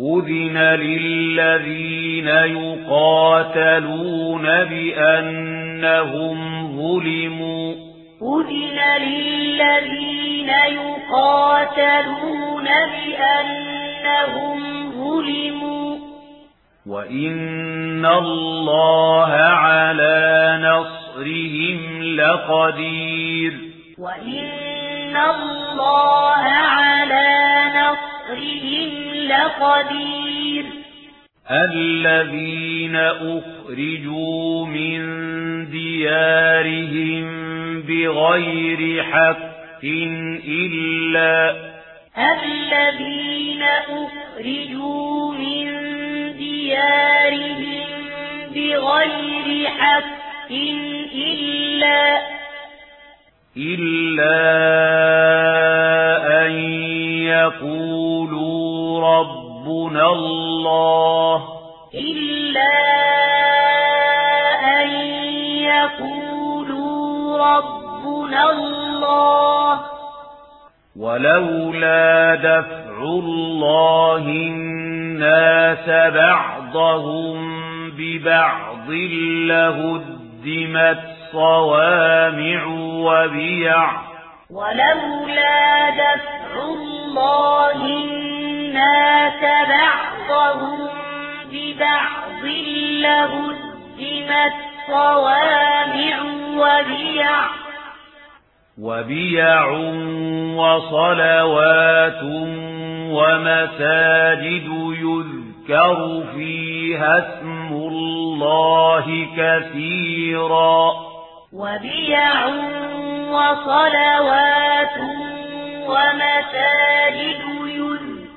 أذن للذين يقاتلون بأنهم ظلموا أذن للذين يقاتلون بأنهم ظلموا وإن الله على نصرهم لقدير وإن الله نَصْرِهِمْ لَقَدِيرٌ الَّذِينَ أُخْرِجُوا مِنْ دِيَارِهِمْ بِغَيْرِ حَقٍّ إِلَّا الَّذِينَ أُخْرِجُوا مِنْ دِيَارِهِمْ بِغَيْرِ حَقٍّ إِلَّا إِلَّا أَن يَقُولُوا ربنا الله إلا أن يقولوا ربنا الله ولولا دفع الله الناس بعضهم ببعض لهدمت صوامع وبيع ولولا دفع الله الناس مات بعضهم ببعض لهدمت صوامع وبيع وبيع وصلوات ومساجد يذكر فيها اسم الله كثيرا. وبيع وصلوات ومساجد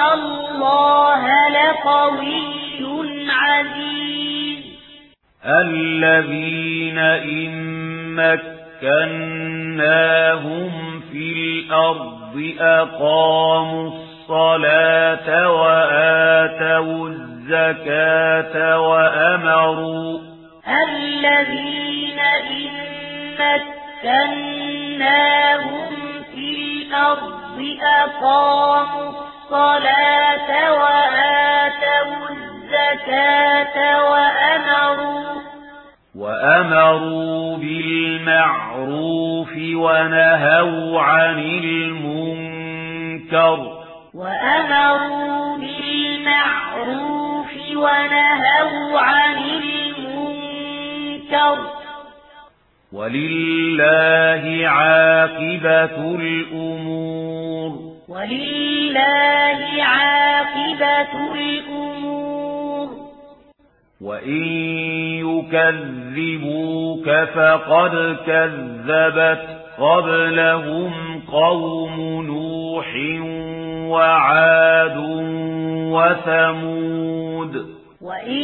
إِنَّ اللَّهَ لَقَوِيٌّ عَزِيزٌ الَّذِينَ إِن مَّكَّنَّاهُمْ فِي الْأَرْضِ أَقَامُوا الصَّلَاةَ وَآتَوُا الزَّكَاةَ وَأَمَرُوا الَّذِينَ إِن مَّكَّنَّاهُمْ فِي الْأَرْضِ أَقَامُوا الصلاة وآتوا الزكاة وأمروا وأمروا بالمعروف ونهوا عن المنكر. وأمروا بالمعروف ونهوا عن المنكر. ولله عاقبة الأمور. ولله الأمور وإن يكذبوك فقد كذبت قبلهم قوم نوح وعاد وثمود وإن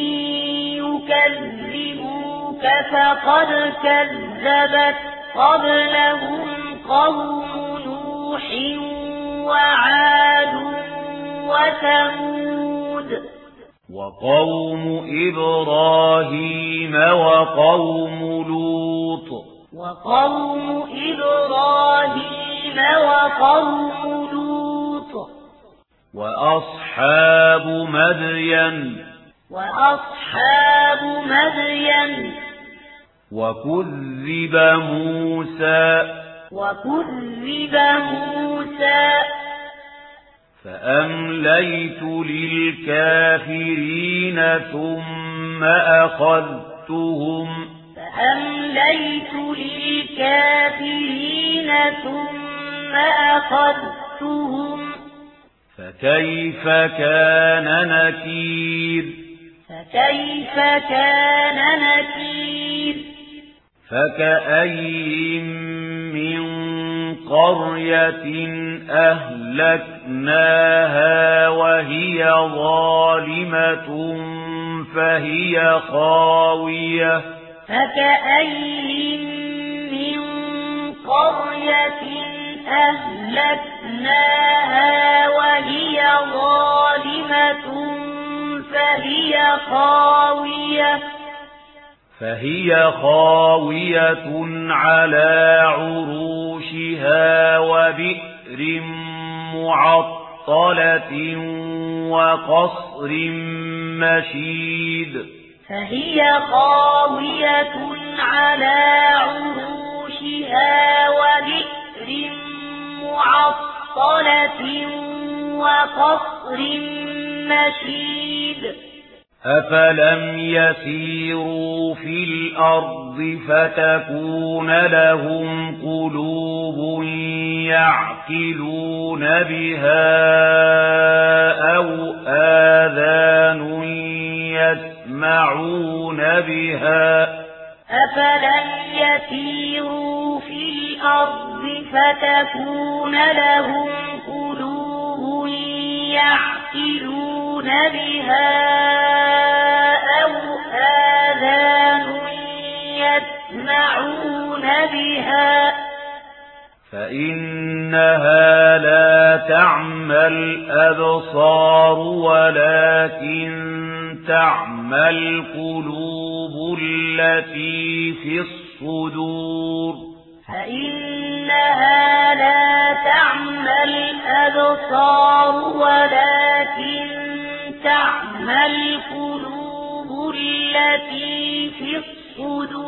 يكذبوك فقد كذبت قبلهم قوم نوح وعاد وثمود. وقوم إبراهيم وقوم لوط. وقوم إبراهيم وقوم لوط. وأصحاب مدين. وأصحاب مدين. وكذب موسى. وكذب موسى. فأمليت للكافرين ثم أخذتهم فأمليت للكافرين ثم أخذتهم فكيف كان نكير؟ فكيف كان نكير؟ فكأي قرية أهلكناها وهي ظالمة فهي خاوية. فكأي من قرية أهلكناها وهي ظالمة فهي خاوية. فهي خاوية على عروشها وبئر معطلة وقصر مشيد فهي خاوية على عروشها وبئر معطلة وقصر مشيد أفلم يسيروا في الأرض فتكون لهم قلوب يعقلون بها أو آذان يسمعون بها أفلم يسيروا في الأرض فتكون لهم قلوب يعقلون بها بها فإنها لا تعمى الأبصار ولكن تعمى القلوب التي في الصدور فإنها لا تعمى الأبصار ولكن تعمى القلوب التي في الصدور